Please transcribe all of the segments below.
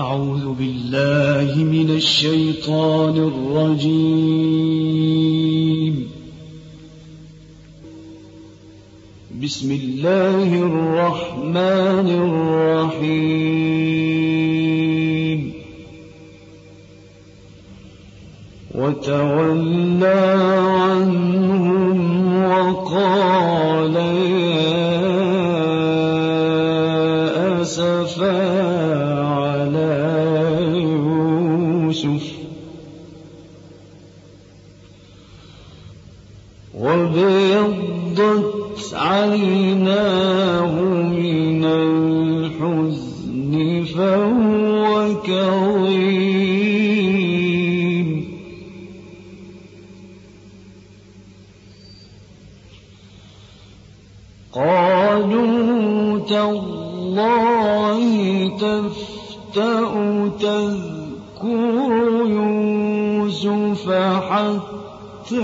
أعوذ بالله من الشيطان الرجيم. بسم الله الرحمن الرحيم. وتولى عنهم وقال يا أسفاً يوسف وابيضت عيناه من الحزن فهو كظيم. قالوا تالله تفتأ تذكر واذكروا يوسف حتى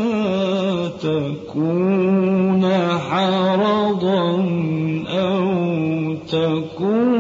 تكون حرضا أو تكون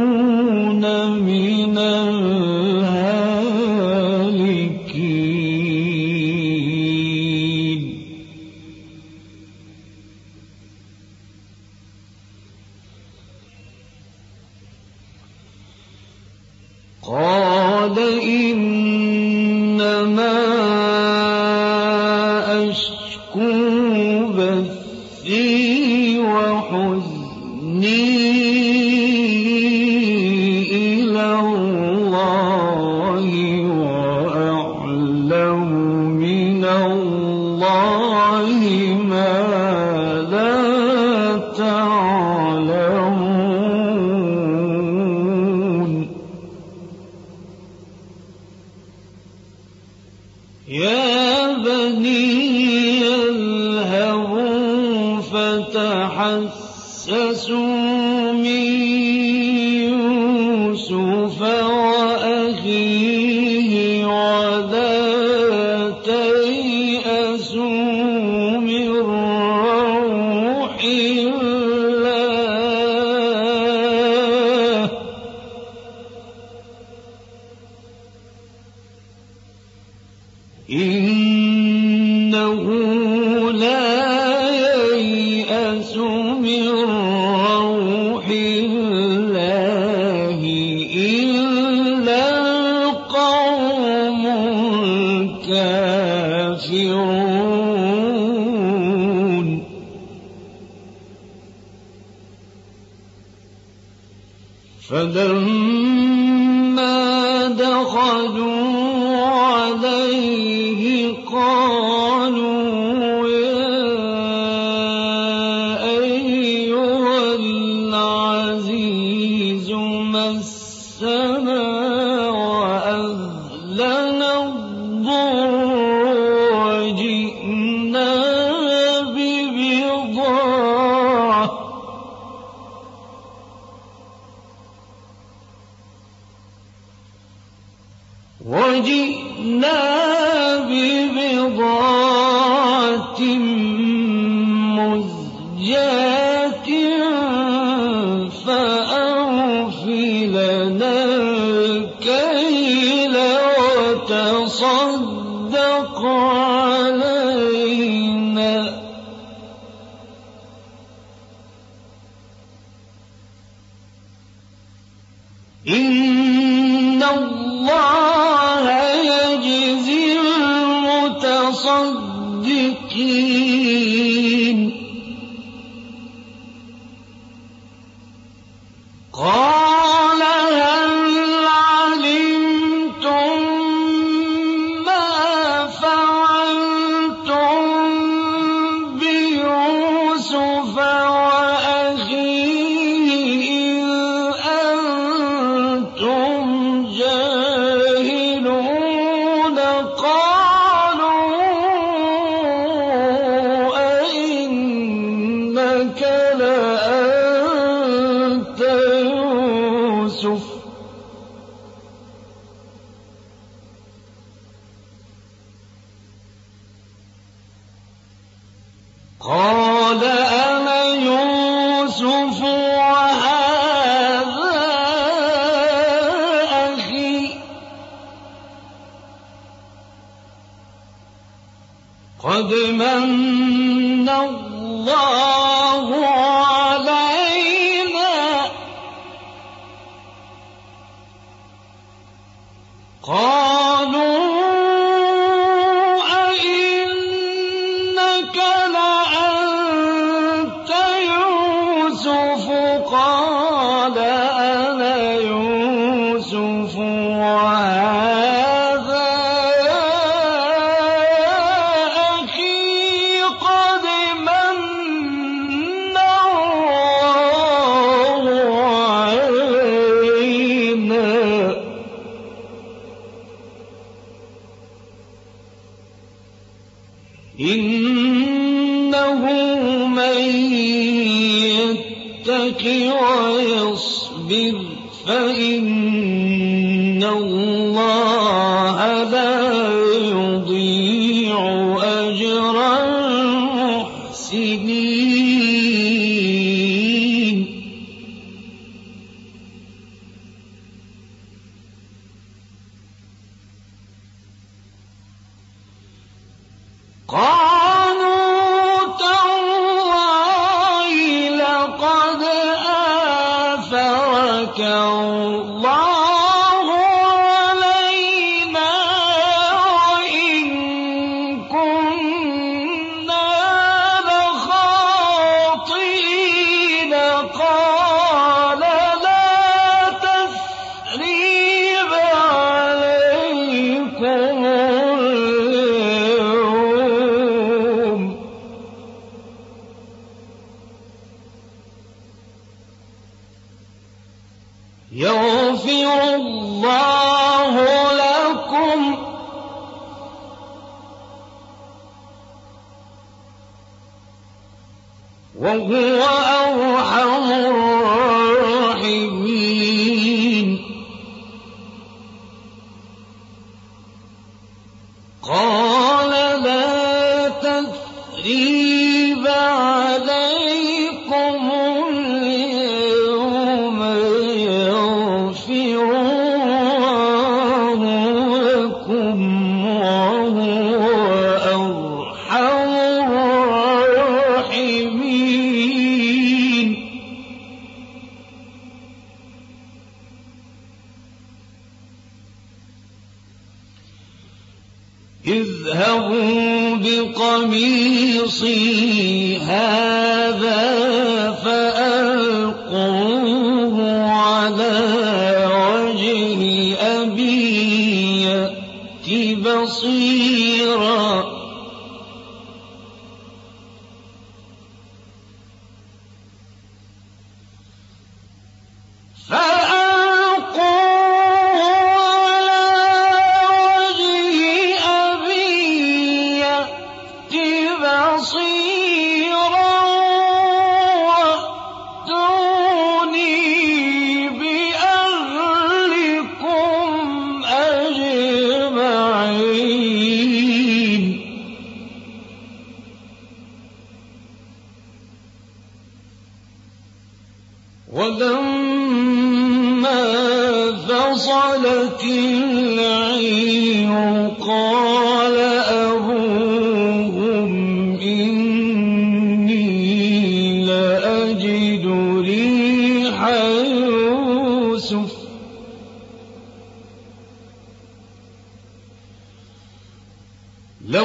فلما yeah. وقال قال لا تثريب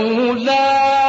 لولا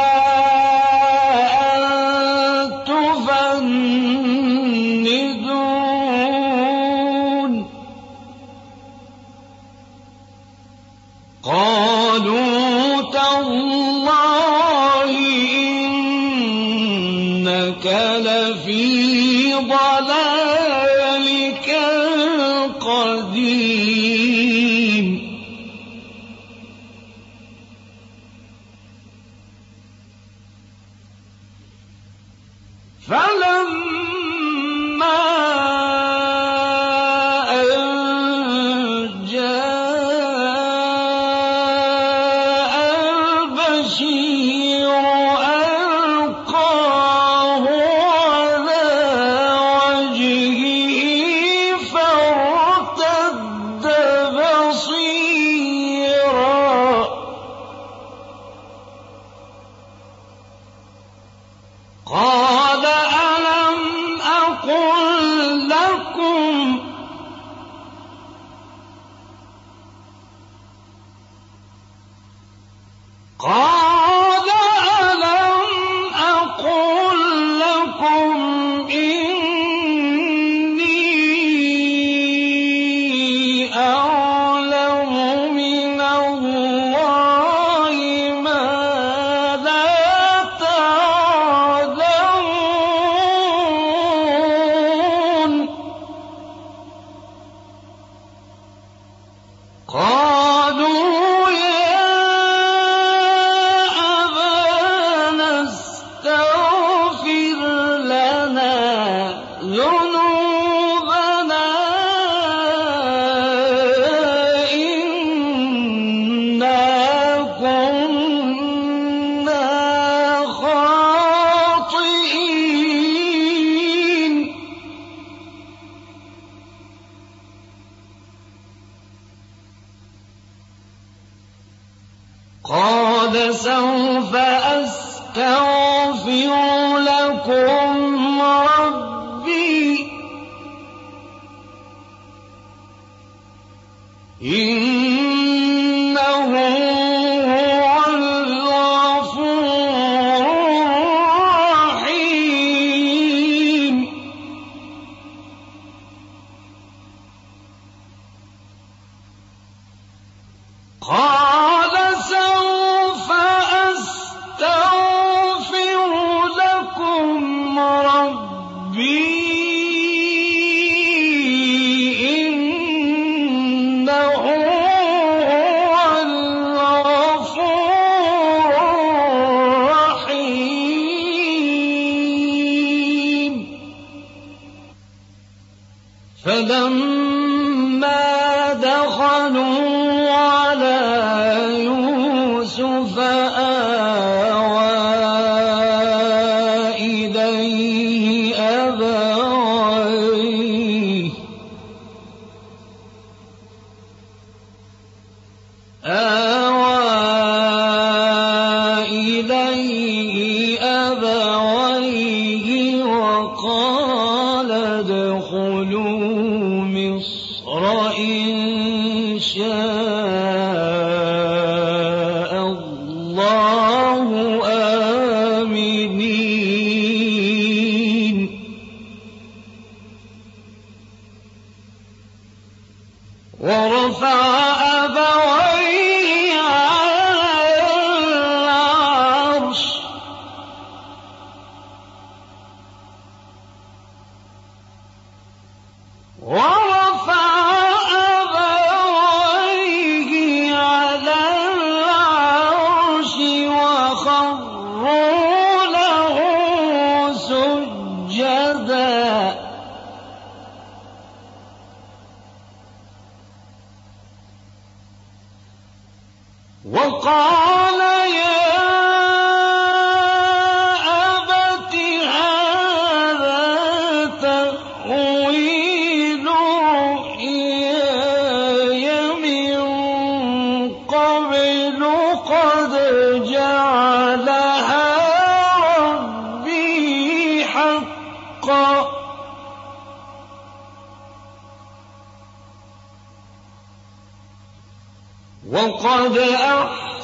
مصر إن شاء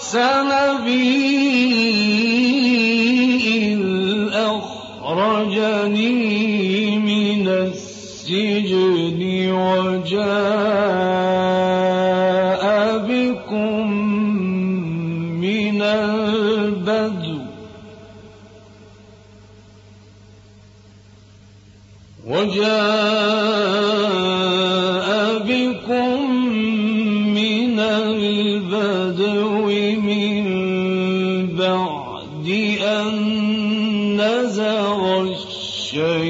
أحسن بي إذ أخرجني من السجن وجاء بكم من البدو وجاء بكم من البدو لأن نزغ الشيطان.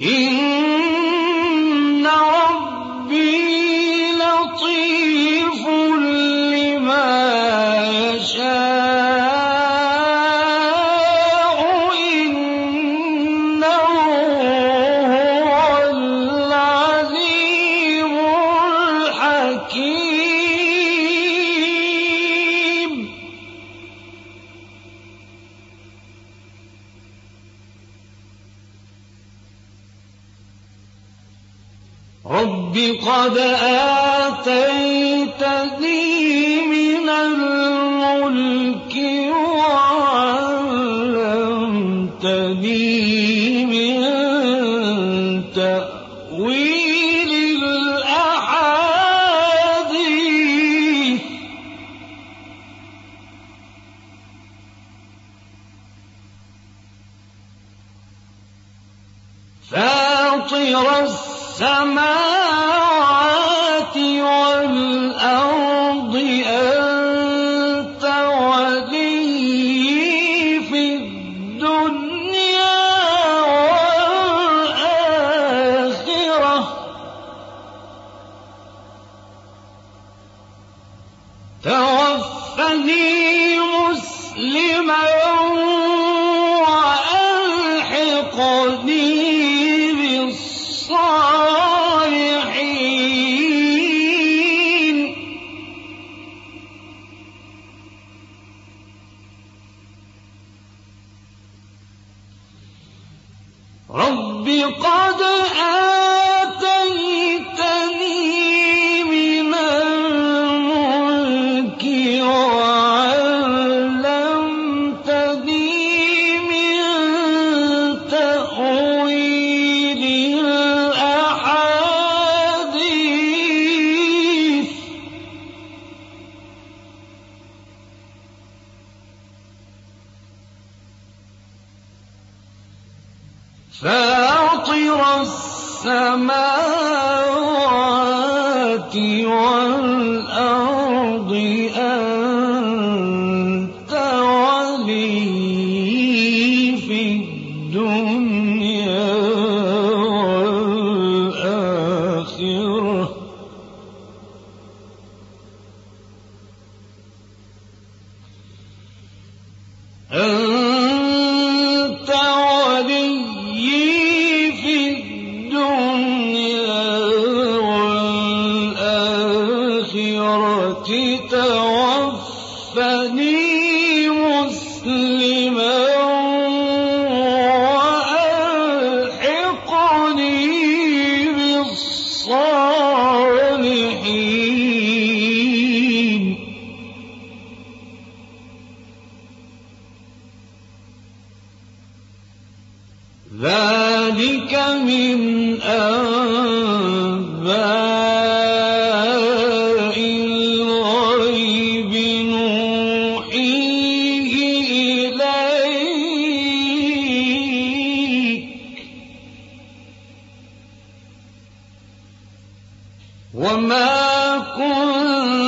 قد تأويل الأحاديث. فاطر السماء رب قد آتيتني Oh. وما كنت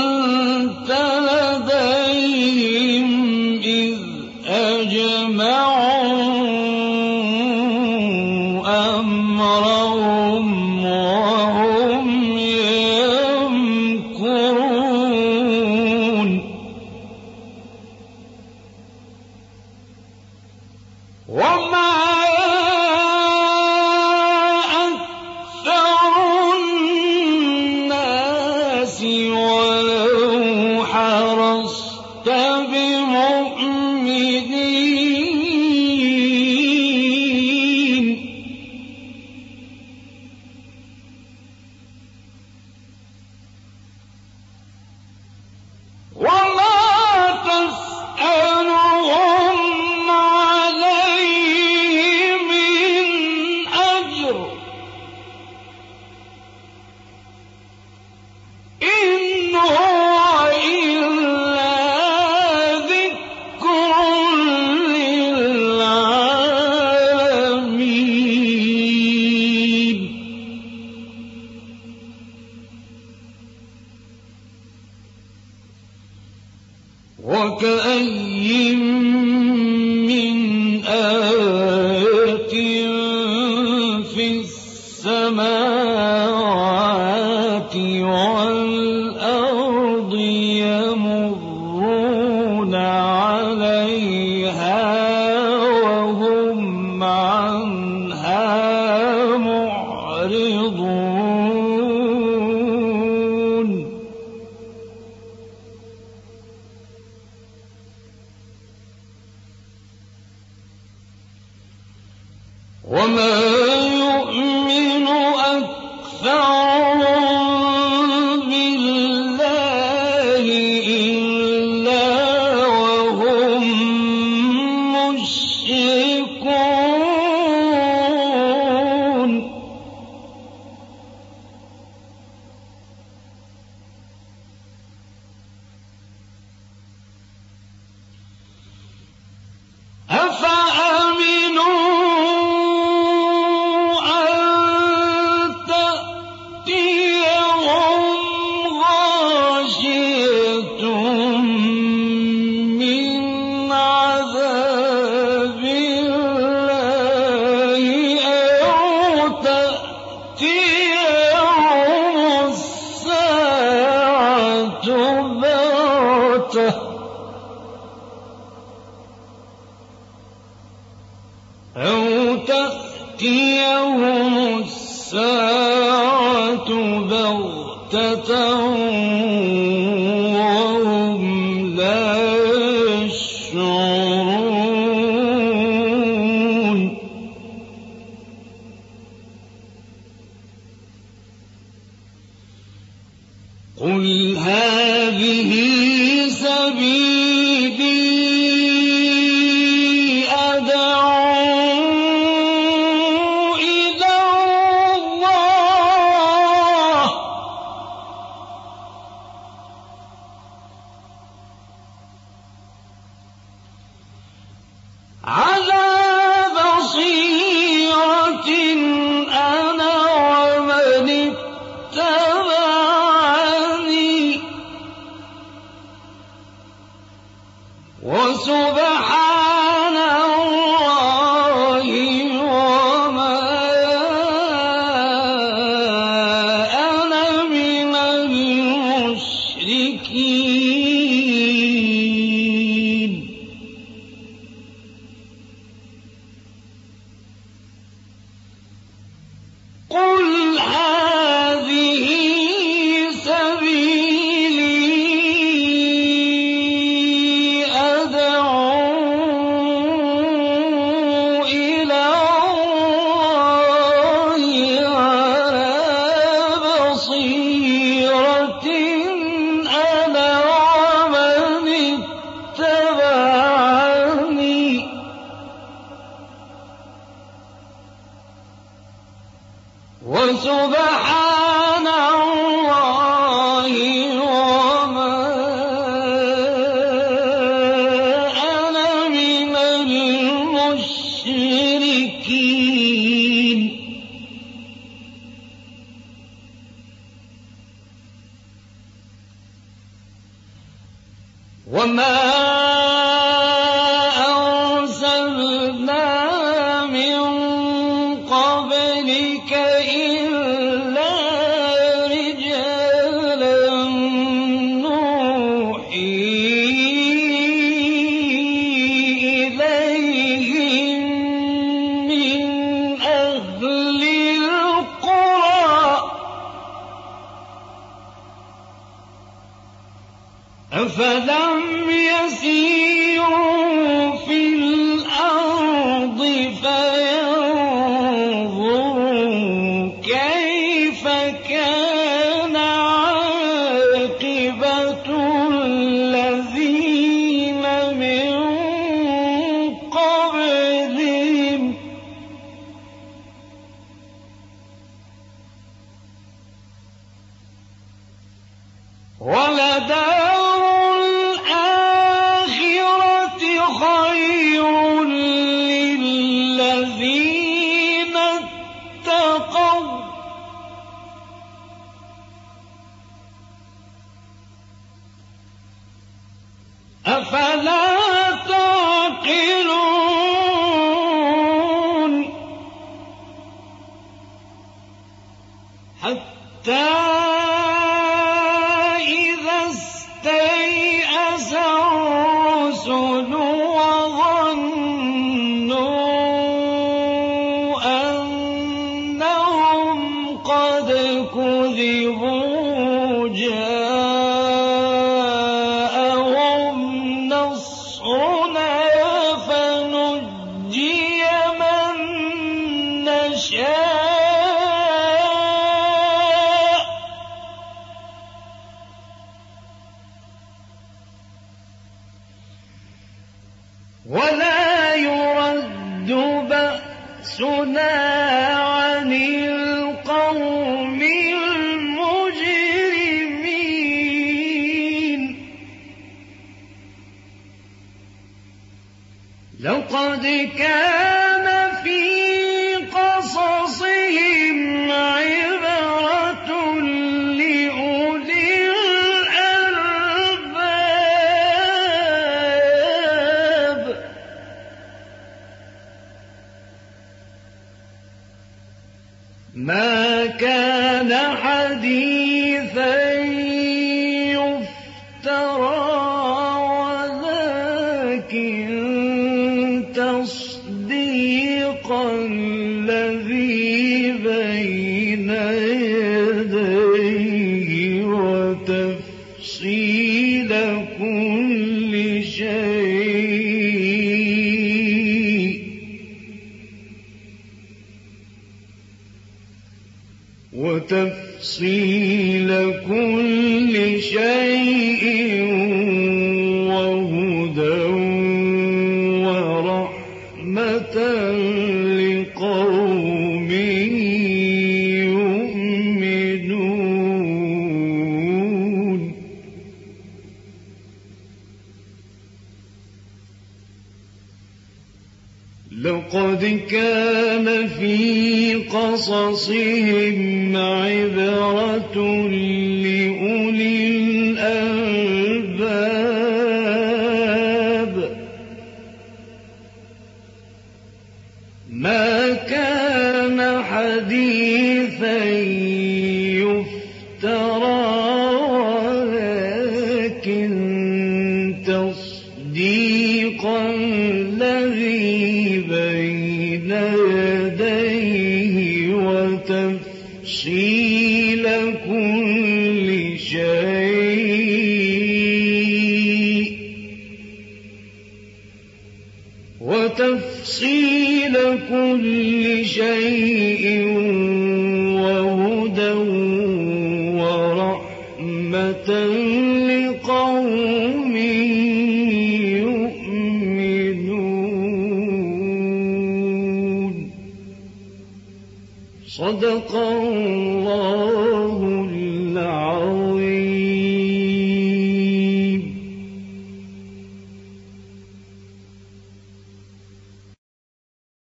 أفلم أفلا عن القوم المجرمين. لقد كان شيء وتفصيل